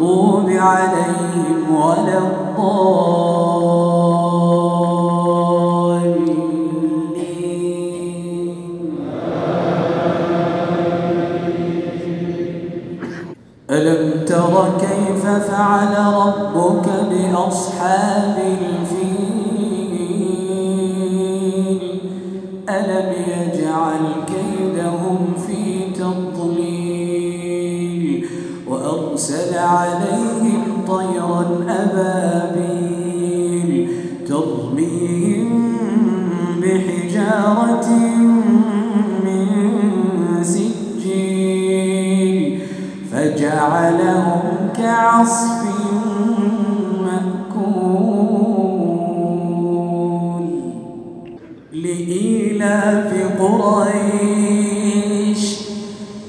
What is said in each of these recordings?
المغضوب عليهم ولا الضالين. ألم تر كيف فعل ربك بأصحاب الفيل؟ ألم يجعل كيدهم في تضليل؟ وأرسل عليهم طيرا أبابيل ترميهم بحجارة من سجيل فجعلهم كعصف مأكول لإيلاف قريش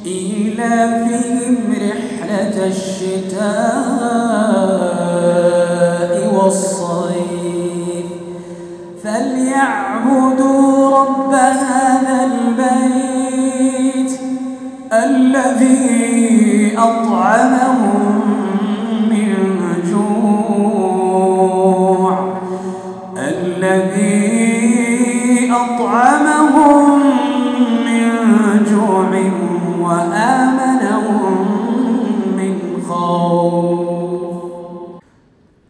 إيلافهم رحلة الشتاء والصيف. فليعبدوا رب هذا البيت الذي أطعمهم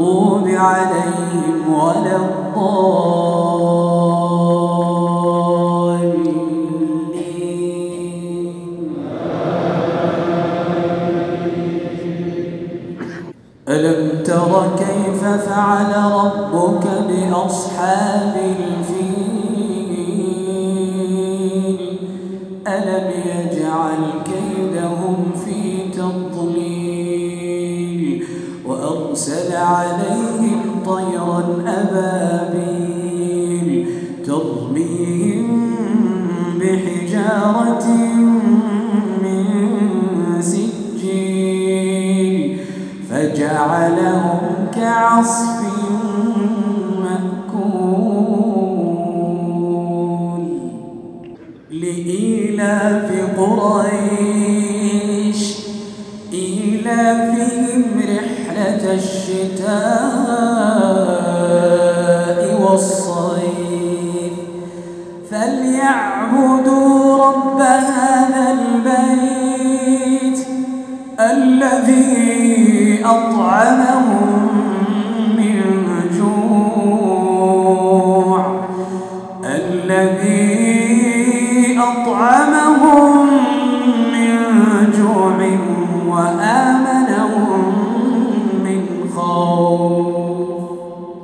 المغضوب عليهم ولا الضالين. ألم تر كيف فعل ربك بأصحاب الفيل؟ ألم يجعل كيدهم وأرسل عليهم طيرا أبابيل ترميهم بحجارة من سجيل فجعلهم كعصف مأكول لإيلاف قريش. رحلة الشتاء والصيف. فليعبدوا رب هذا البيت الذي أطعمهم